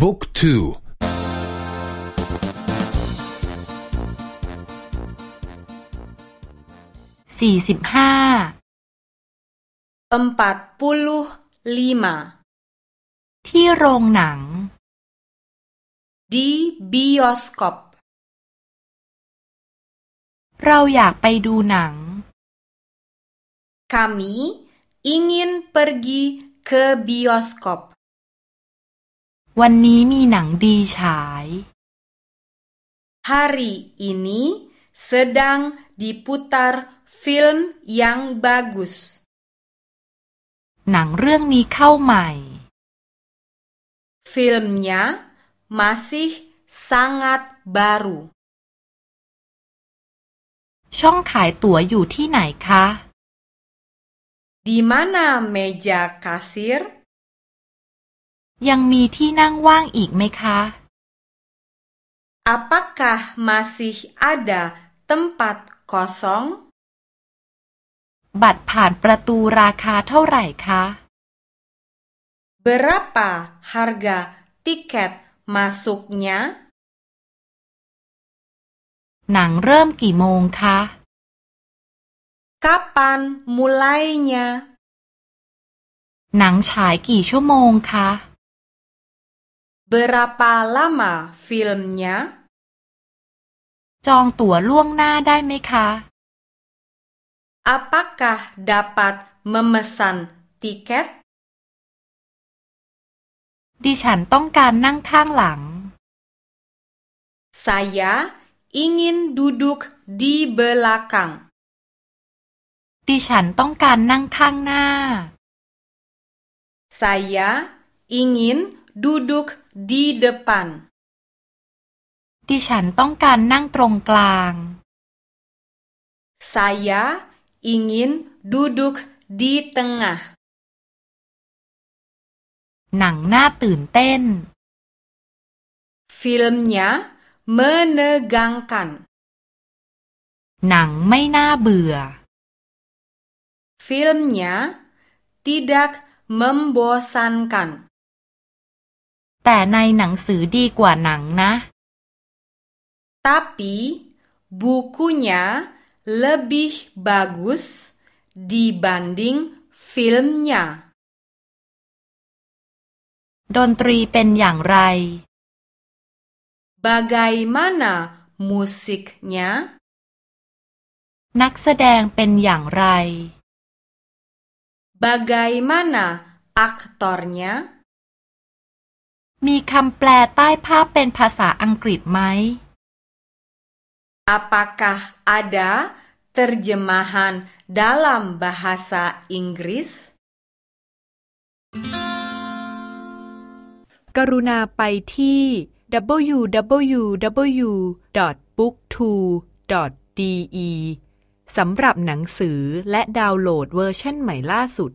บุ๊กทูสี่สิบห้า empat puluh lima ที่โรงหนัง di bioskop เราอยากไปดูหนัง kami ingin pergi ke bioskop วันนี้มีหนังดีฉาย hari ini sedang diputar film yang bagus หนังเรื่องนี้เข้าใหม่ filmnya masih sangat baru ช่องขายตั๋วอยู่ที่ไหนคะ di mana meja kasir ยังมีที่นั่งว่างอีกไหมคะ apakah masih ada tempat kosong บัตรผ่านประตูราคาเท่าไหร่คะ berapa harga tiket masuknya หนังเริ่มกี่โมงคะ kapan mulainya หนังฉายกี่ชั่วโมงคะ berapa lama filmnya จองตั๋วล่วงหน้าได้ไหมคะ apakah dapat memesan tiket ดิฉันต้องการนั่งข้างหลัง saya ingin duduk di belakang ดิฉันต้องการนั่งข้างหน้า saya ingin duduk di depan ดิฉันต้องการนั่งตรงกลาง saya ingin duduk di tengah หนังน่าตื่นเต้น filmnya menegangkan หนังไม่น่าเบื่อ filmnya tidak membosankan แต่ในหนังสือดีกว่าหนังนะ tapi bukunya lebih bagus dibanding filmnya ดนตรีเป็นอย่างไร bagaimana musiknya นักแสดงเป็นอย่างไร bagaimana aktornya มีคำแปลใต้ภาพเป็นภาษาอังกฤษไหม apakah ada terjemahan dalam bahasa Inggris กรุณาไปที่ www.booktwo.de สำหรับหนังสือและดาวน์โหลดเวอร์ชันใหม่ล่าสุด